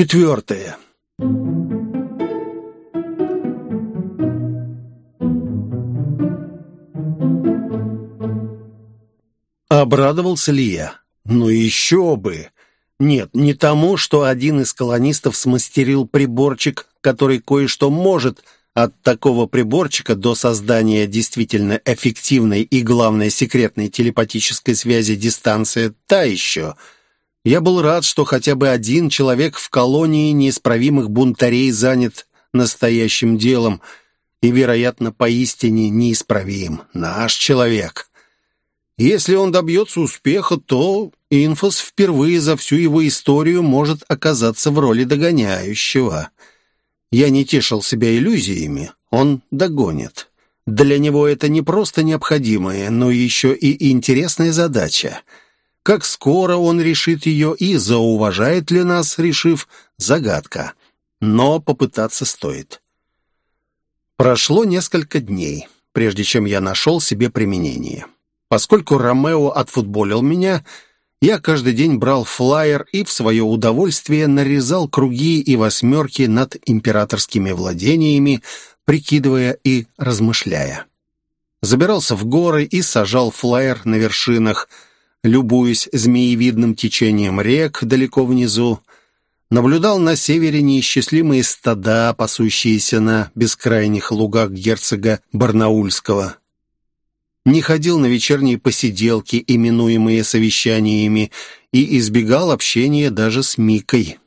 Четвертое. Обрадовался ли я? Ну еще бы! Нет, не тому, что один из колонистов смастерил приборчик, который кое-что может от такого приборчика до создания действительно эффективной и, главной секретной телепатической связи дистанция та еще. Я был рад, что хотя бы один человек в колонии неисправимых бунтарей занят настоящим делом и, вероятно, поистине неисправим. Наш человек. Если он добьется успеха, то Инфос впервые за всю его историю может оказаться в роли догоняющего. Я не тешил себя иллюзиями, он догонит. Для него это не просто необходимая, но еще и интересная задача. Как скоро он решит ее и зауважает ли нас, решив, загадка. Но попытаться стоит. Прошло несколько дней, прежде чем я нашел себе применение. Поскольку Ромео отфутболил меня, я каждый день брал флаер и в свое удовольствие нарезал круги и восьмерки над императорскими владениями, прикидывая и размышляя. Забирался в горы и сажал флаер на вершинах, любуясь змеевидным течением рек далеко внизу, наблюдал на севере неисчислимые стада, пасущиеся на бескрайних лугах герцога Барнаульского, не ходил на вечерние посиделки, именуемые совещаниями, и избегал общения даже с Микой.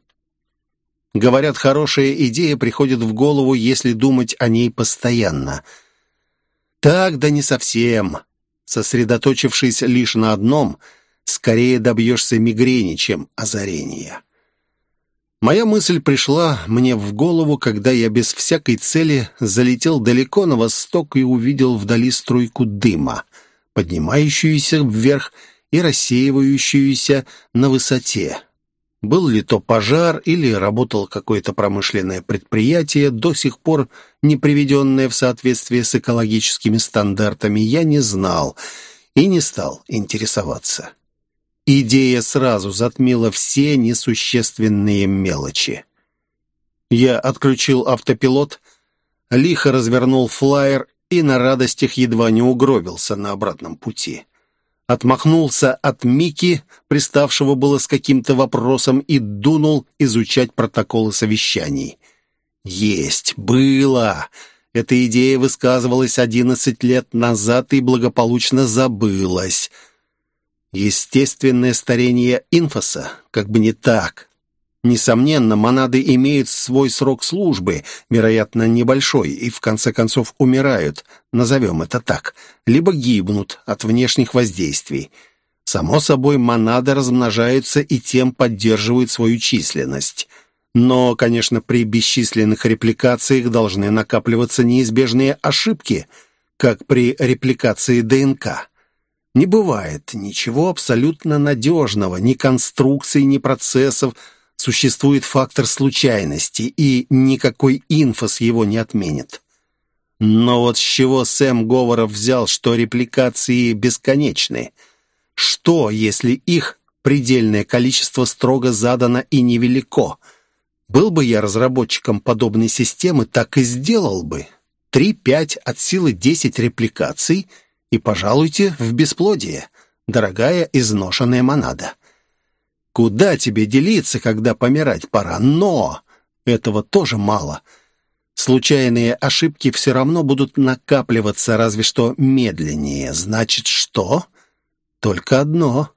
Говорят, хорошая идея приходит в голову, если думать о ней постоянно. Так да не совсем. Сосредоточившись лишь на одном, скорее добьешься мигрени, чем озарения. Моя мысль пришла мне в голову, когда я без всякой цели залетел далеко на восток и увидел вдали струйку дыма, поднимающуюся вверх и рассеивающуюся на высоте. Был ли то пожар или работало какое-то промышленное предприятие, до сих пор не приведенное в соответствие с экологическими стандартами, я не знал и не стал интересоваться. Идея сразу затмила все несущественные мелочи. Я отключил автопилот, лихо развернул флайер и на радостях едва не угробился на обратном пути. Отмахнулся от Мики, приставшего было с каким-то вопросом, и дунул изучать протоколы совещаний. «Есть! Было!» Эта идея высказывалась одиннадцать лет назад и благополучно забылась — Естественное старение инфоса, как бы не так. Несомненно, монады имеют свой срок службы, вероятно, небольшой, и в конце концов умирают, назовем это так, либо гибнут от внешних воздействий. Само собой, монады размножаются и тем поддерживают свою численность. Но, конечно, при бесчисленных репликациях должны накапливаться неизбежные ошибки, как при репликации ДНК. Не бывает ничего абсолютно надежного, ни конструкций, ни процессов. Существует фактор случайности, и никакой инфос его не отменит. Но вот с чего Сэм Говоров взял, что репликации бесконечны? Что, если их предельное количество строго задано и невелико? Был бы я разработчиком подобной системы, так и сделал бы. Три-пять от силы десять репликаций — и пожалуйте в бесплодие, дорогая изношенная монада. Куда тебе делиться, когда помирать пора? Но этого тоже мало. Случайные ошибки все равно будут накапливаться, разве что медленнее. Значит, что? Только одно.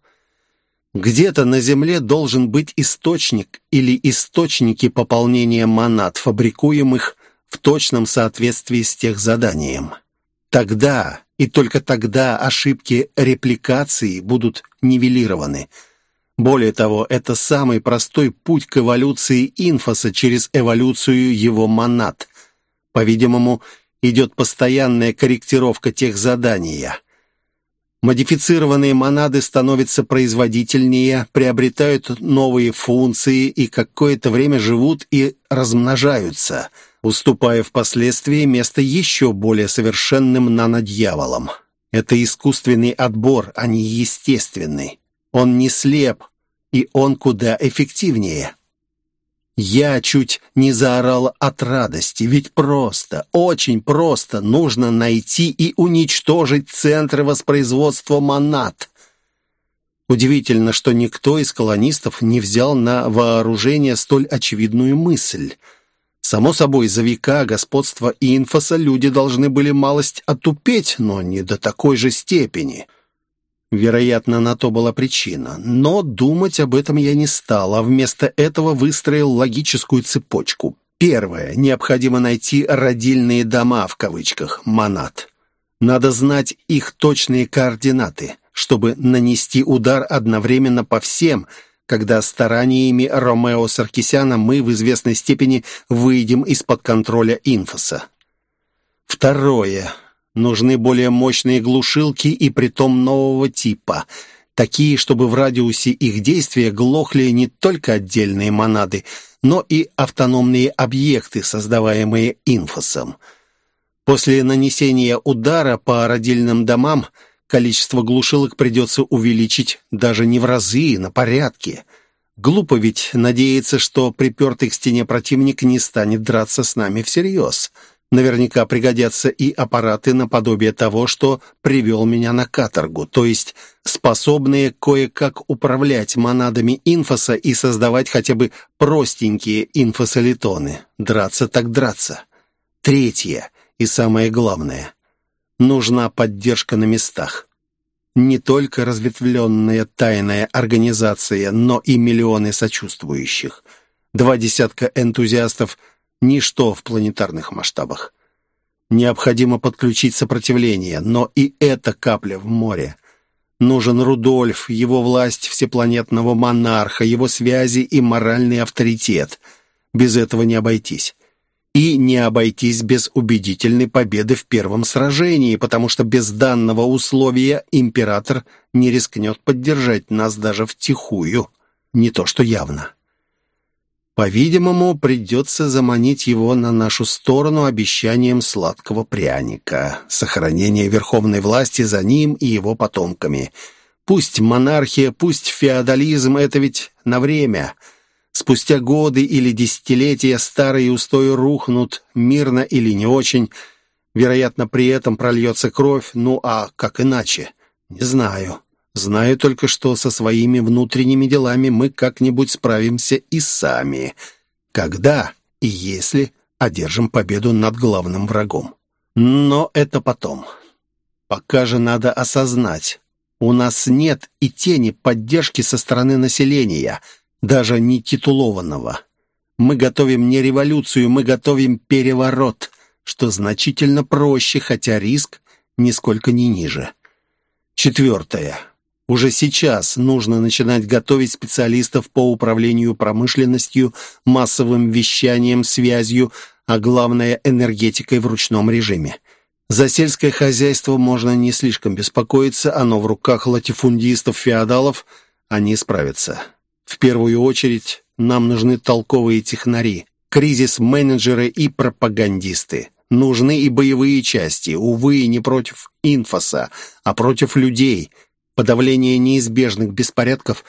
Где-то на Земле должен быть источник или источники пополнения монад, фабрикуемых в точном соответствии с тех заданием. Тогда и только тогда ошибки репликации будут нивелированы. Более того, это самый простой путь к эволюции инфоса через эволюцию его монад. По-видимому, идет постоянная корректировка тех задания. Модифицированные монады становятся производительнее, приобретают новые функции и какое-то время живут и размножаются – уступая впоследствии место еще более совершенным нанодьяволам. Это искусственный отбор, а не естественный. Он не слеп, и он куда эффективнее. Я чуть не заорал от радости, ведь просто, очень просто нужно найти и уничтожить центры воспроизводства монад. Удивительно, что никто из колонистов не взял на вооружение столь очевидную мысль. Само собой, за века господства инфоса люди должны были малость отупеть, но не до такой же степени. Вероятно, на то была причина. Но думать об этом я не стал, а вместо этого выстроил логическую цепочку. Первое. Необходимо найти «родильные дома» в кавычках, монад. Надо знать их точные координаты, чтобы нанести удар одновременно по всем, когда стараниями Ромео Саркисяна мы в известной степени выйдем из-под контроля инфоса. Второе. Нужны более мощные глушилки и притом нового типа. Такие, чтобы в радиусе их действия глохли не только отдельные монады, но и автономные объекты, создаваемые инфосом. После нанесения удара по родильным домам количество глушилок придется увеличить даже не в разы, на порядке. Глупо ведь надеяться, что припертый к стене противник не станет драться с нами всерьез. Наверняка пригодятся и аппараты наподобие того, что привел меня на каторгу, то есть способные кое-как управлять монадами инфоса и создавать хотя бы простенькие инфосолитоны. Драться так драться. Третье и самое главное. Нужна поддержка на местах. Не только разветвленная тайная организация, но и миллионы сочувствующих. Два десятка энтузиастов – ничто в планетарных масштабах. Необходимо подключить сопротивление, но и это капля в море. Нужен Рудольф, его власть всепланетного монарха, его связи и моральный авторитет. Без этого не обойтись. И не обойтись без убедительной победы в первом сражении, потому что без данного условия император не рискнет поддержать нас даже втихую. Не то что явно. По-видимому, придется заманить его на нашу сторону обещанием сладкого пряника, сохранения верховной власти за ним и его потомками. Пусть монархия, пусть феодализм — это ведь на время. Спустя годы или десятилетия старые устои рухнут, мирно или не очень. Вероятно, при этом прольется кровь, ну а как иначе? Не знаю. Знаю только, что со своими внутренними делами мы как-нибудь справимся и сами. Когда и если одержим победу над главным врагом. Но это потом. Пока же надо осознать, у нас нет и тени поддержки со стороны населения, даже не титулованного. Мы готовим не революцию, мы готовим переворот, что значительно проще, хотя риск нисколько не ниже. Четвертое. Уже сейчас нужно начинать готовить специалистов по управлению промышленностью, массовым вещанием, связью, а главное – энергетикой в ручном режиме. За сельское хозяйство можно не слишком беспокоиться, оно в руках латифундистов-феодалов, они справятся. В первую очередь нам нужны толковые технари, кризис-менеджеры и пропагандисты. Нужны и боевые части, увы, не против инфоса, а против людей – Подавление неизбежных беспорядков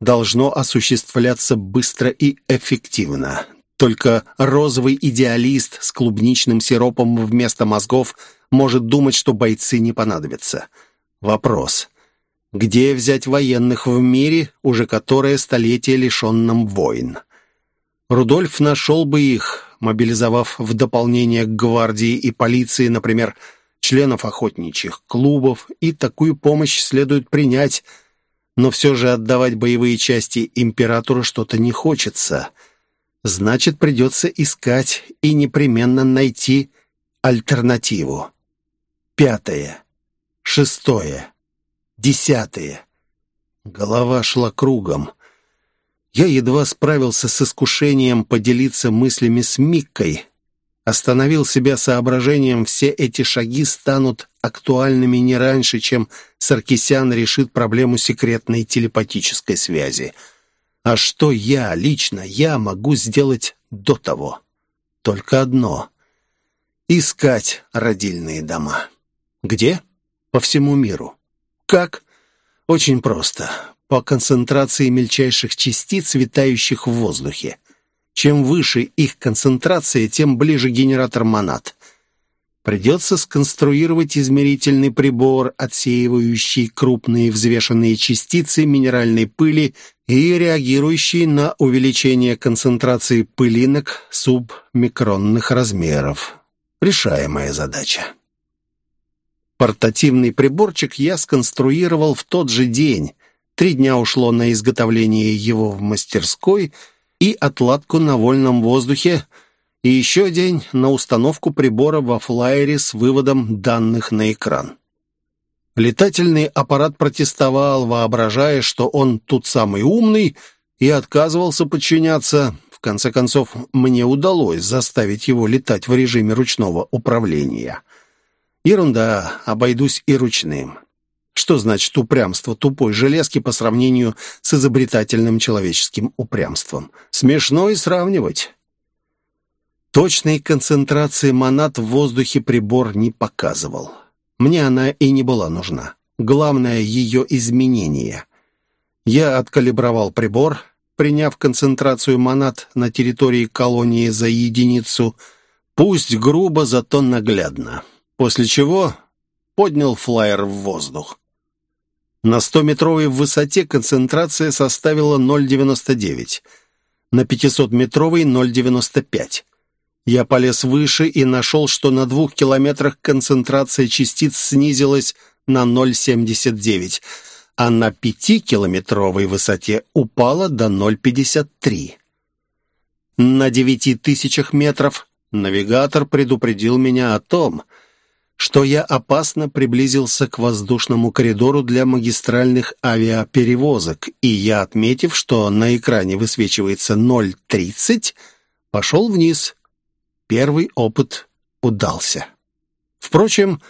должно осуществляться быстро и эффективно. Только розовый идеалист с клубничным сиропом вместо мозгов может думать, что бойцы не понадобятся. Вопрос. Где взять военных в мире, уже которое столетие лишенном войн? Рудольф нашел бы их, мобилизовав в дополнение к гвардии и полиции, например, членов охотничьих клубов, и такую помощь следует принять, но все же отдавать боевые части императору что-то не хочется. Значит, придется искать и непременно найти альтернативу. Пятое, шестое, десятое. Голова шла кругом. Я едва справился с искушением поделиться мыслями с Миккой, Остановил себя соображением, все эти шаги станут актуальными не раньше, чем Саркисян решит проблему секретной телепатической связи. А что я, лично я, могу сделать до того? Только одно — искать родильные дома. Где? По всему миру. Как? Очень просто. По концентрации мельчайших частиц, витающих в воздухе. Чем выше их концентрация, тем ближе генератор монад. Придется сконструировать измерительный прибор, отсеивающий крупные взвешенные частицы минеральной пыли и реагирующий на увеличение концентрации пылинок субмикронных размеров. Решаемая задача. Портативный приборчик я сконструировал в тот же день. Три дня ушло на изготовление его в мастерской и отладку на вольном воздухе, и еще день на установку прибора во флайере с выводом данных на экран. Летательный аппарат протестовал, воображая, что он тут самый умный, и отказывался подчиняться. В конце концов, мне удалось заставить его летать в режиме ручного управления. Ерунда, обойдусь и ручным. Что значит упрямство тупой железки по сравнению с изобретательным человеческим упрямством? Смешно и сравнивать. Точной концентрации монад в воздухе прибор не показывал. Мне она и не была нужна. Главное — ее изменение. Я откалибровал прибор, приняв концентрацию монад на территории колонии за единицу, пусть грубо, зато наглядно. После чего поднял флайер в воздух. На 100-метровой высоте концентрация составила 0,99, на 500-метровой — 0,95. Я полез выше и нашел, что на двух километрах концентрация частиц снизилась на 0,79, а на пятикилометровой высоте упала до 0,53. На девяти тысячах метров навигатор предупредил меня о том, что я опасно приблизился к воздушному коридору для магистральных авиаперевозок, и я, отметив, что на экране высвечивается 0,30, пошел вниз – Первый опыт удался. Впрочем,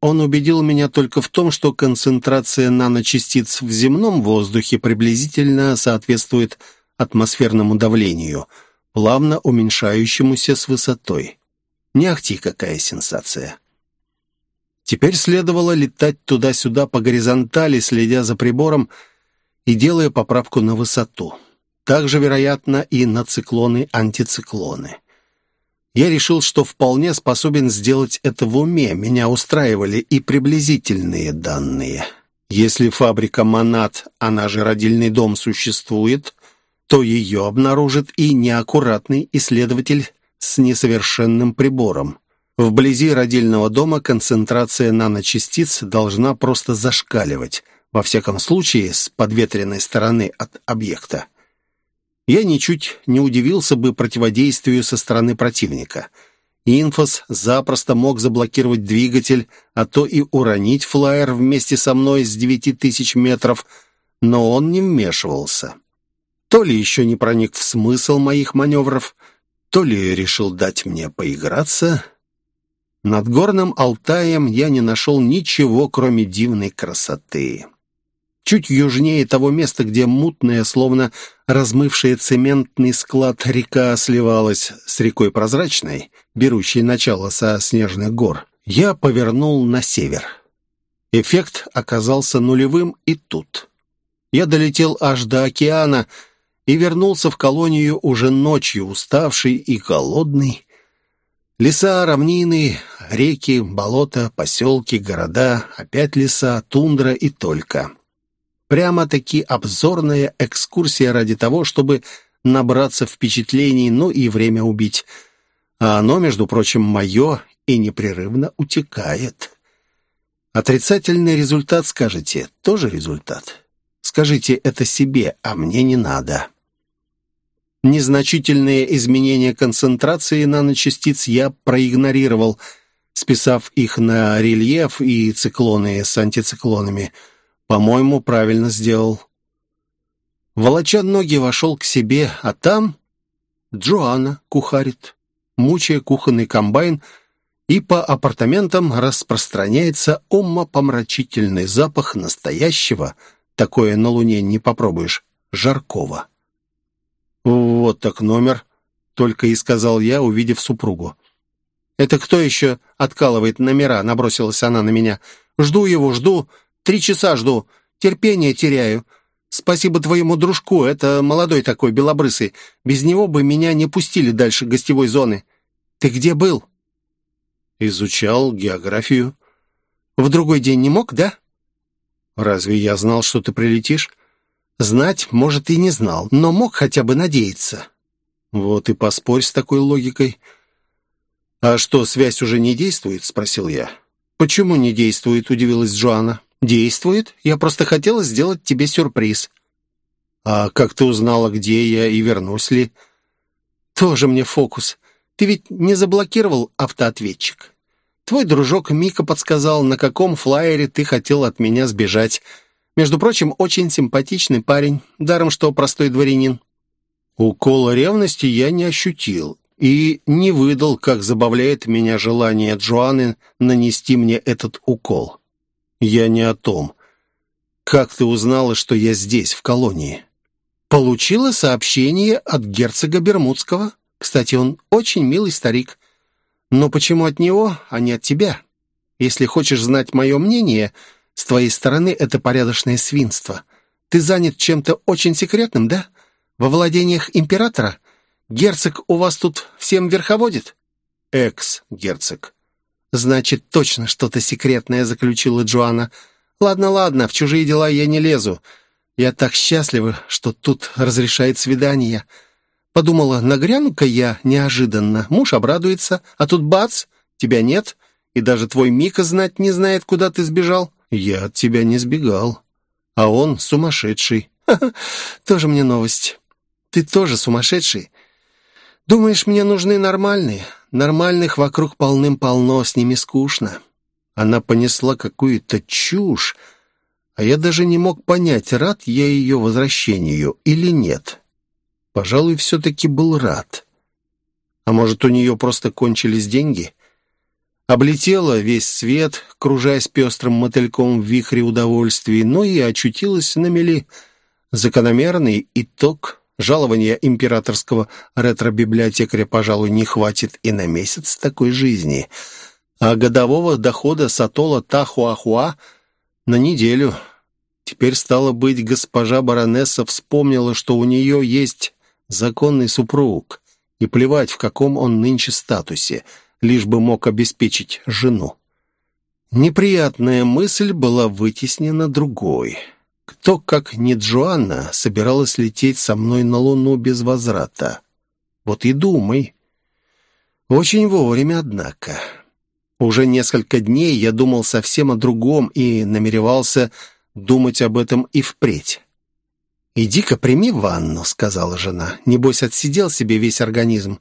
он убедил меня только в том, что концентрация наночастиц в земном воздухе приблизительно соответствует атмосферному давлению, плавно уменьшающемуся с высотой. Не ахти какая сенсация. Теперь следовало летать туда-сюда по горизонтали, следя за прибором и делая поправку на высоту. Также, вероятно, и на циклоны-антициклоны. Я решил, что вполне способен сделать это в уме. Меня устраивали и приблизительные данные. Если фабрика «Монат», она же родильный дом, существует, то ее обнаружит и неаккуратный исследователь с несовершенным прибором. Вблизи родильного дома концентрация наночастиц должна просто зашкаливать, во всяком случае с подветренной стороны от объекта я ничуть не удивился бы противодействию со стороны противника. Инфос запросто мог заблокировать двигатель, а то и уронить флайер вместе со мной с девяти тысяч метров, но он не вмешивался. То ли еще не проник в смысл моих маневров, то ли решил дать мне поиграться. Над горным Алтаем я не нашел ничего, кроме дивной красоты чуть южнее того места, где мутная, словно размывшая цементный склад река сливалась с рекой Прозрачной, берущей начало со снежных гор, я повернул на север. Эффект оказался нулевым и тут. Я долетел аж до океана и вернулся в колонию уже ночью, уставший и голодный. Леса, равнины, реки, болота, поселки, города, опять леса, тундра и только. Прямо-таки обзорная экскурсия ради того, чтобы набраться впечатлений, ну и время убить. А оно, между прочим, мое и непрерывно утекает. Отрицательный результат, скажете, тоже результат. Скажите это себе, а мне не надо. Незначительные изменения концентрации наночастиц я проигнорировал, списав их на рельеф и циклоны с антициклонами – по-моему, правильно сделал. Волоча ноги вошел к себе, а там Джоанна кухарит, мучая кухонный комбайн, и по апартаментам распространяется умопомрачительный запах настоящего, такое на Луне не попробуешь, жаркого. «Вот так номер», — только и сказал я, увидев супругу. «Это кто еще откалывает номера?» — набросилась она на меня. «Жду его, жду. Три часа жду. Терпение теряю. Спасибо твоему дружку, это молодой такой, белобрысый. Без него бы меня не пустили дальше гостевой зоны. Ты где был?» «Изучал географию». «В другой день не мог, да?» «Разве я знал, что ты прилетишь?» «Знать, может, и не знал, но мог хотя бы надеяться». «Вот и поспорь с такой логикой». «А что, связь уже не действует?» — спросил я. «Почему не действует?» — удивилась Джоанна. «Действует. Я просто хотела сделать тебе сюрприз». «А как ты узнала, где я и вернусь ли?» «Тоже мне фокус. Ты ведь не заблокировал автоответчик. Твой дружок Мика подсказал, на каком флайере ты хотел от меня сбежать. Между прочим, очень симпатичный парень, даром что простой дворянин». Укола ревности я не ощутил и не выдал, как забавляет меня желание Джоанны нанести мне этот укол. Я не о том. Как ты узнала, что я здесь, в колонии? Получила сообщение от герцога Бермудского. Кстати, он очень милый старик. Но почему от него, а не от тебя? Если хочешь знать мое мнение, с твоей стороны это порядочное свинство. Ты занят чем-то очень секретным, да? Во владениях императора? Герцог у вас тут всем верховодит?» «Экс-герцог». «Значит, точно что-то секретное», — заключила Джоанна. «Ладно, ладно, в чужие дела я не лезу. Я так счастлива, что тут разрешает свидание. Подумала, нагряну-ка я неожиданно. Муж обрадуется, а тут бац, тебя нет, и даже твой Мика знать не знает, куда ты сбежал. Я от тебя не сбегал, а он сумасшедший. Тоже мне новость. Ты тоже сумасшедший. Думаешь, мне нужны нормальные? Нормальных вокруг полным-полно, с ними скучно. Она понесла какую-то чушь, а я даже не мог понять, рад я ее возвращению или нет. Пожалуй, все-таки был рад. А может, у нее просто кончились деньги? Облетела весь свет, кружась пестрым мотыльком в вихре удовольствий, но и очутилась на мели. Закономерный итог Жалования императорского ретро-библиотекаря, пожалуй, не хватит и на месяц такой жизни. А годового дохода Сатола Тахуахуа на неделю. Теперь, стало быть, госпожа баронесса вспомнила, что у нее есть законный супруг, и плевать, в каком он нынче статусе, лишь бы мог обеспечить жену. Неприятная мысль была вытеснена другой — кто, как не Джоанна, собиралась лететь со мной на Луну без возврата? Вот и думай. Очень вовремя, однако. Уже несколько дней я думал совсем о другом и намеревался думать об этом и впредь. «Иди-ка прими ванну», — сказала жена. «Небось, отсидел себе весь организм».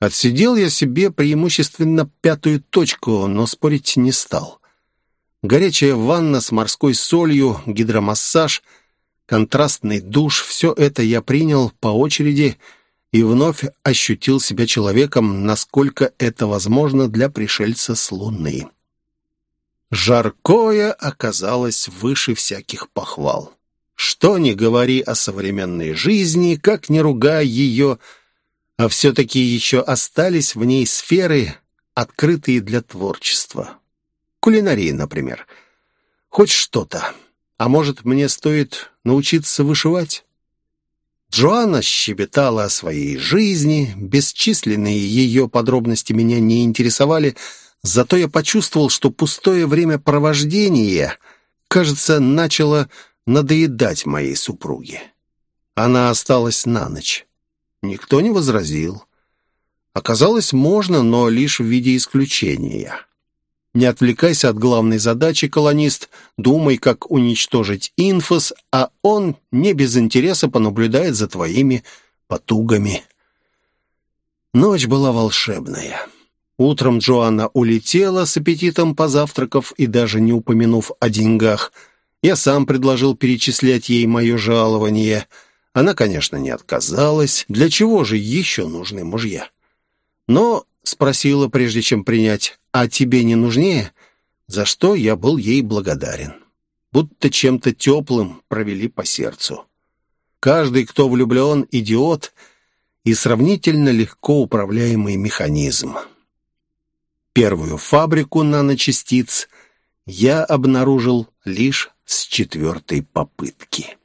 Отсидел я себе преимущественно пятую точку, но спорить не стал. Горячая ванна с морской солью, гидромассаж, контрастный душ — все это я принял по очереди и вновь ощутил себя человеком, насколько это возможно для пришельца с Луны. Жаркое оказалось выше всяких похвал. Что ни говори о современной жизни, как ни ругай ее, а все-таки еще остались в ней сферы, открытые для творчества. Кулинарии, например. Хоть что-то. А может, мне стоит научиться вышивать? Джоанна щебетала о своей жизни, бесчисленные ее подробности меня не интересовали, зато я почувствовал, что пустое времяпровождение, кажется, начало надоедать моей супруге. Она осталась на ночь. Никто не возразил. Оказалось, можно, но лишь в виде исключения. Не отвлекайся от главной задачи, колонист. Думай, как уничтожить инфос, а он не без интереса понаблюдает за твоими потугами. Ночь была волшебная. Утром Джоанна улетела с аппетитом позавтракав и даже не упомянув о деньгах. Я сам предложил перечислять ей мое жалование. Она, конечно, не отказалась. Для чего же еще нужны мужья? Но спросила, прежде чем принять «А тебе не нужнее?» За что я был ей благодарен. Будто чем-то теплым провели по сердцу. Каждый, кто влюблен, идиот и сравнительно легко управляемый механизм. Первую фабрику наночастиц я обнаружил лишь с четвертой попытки.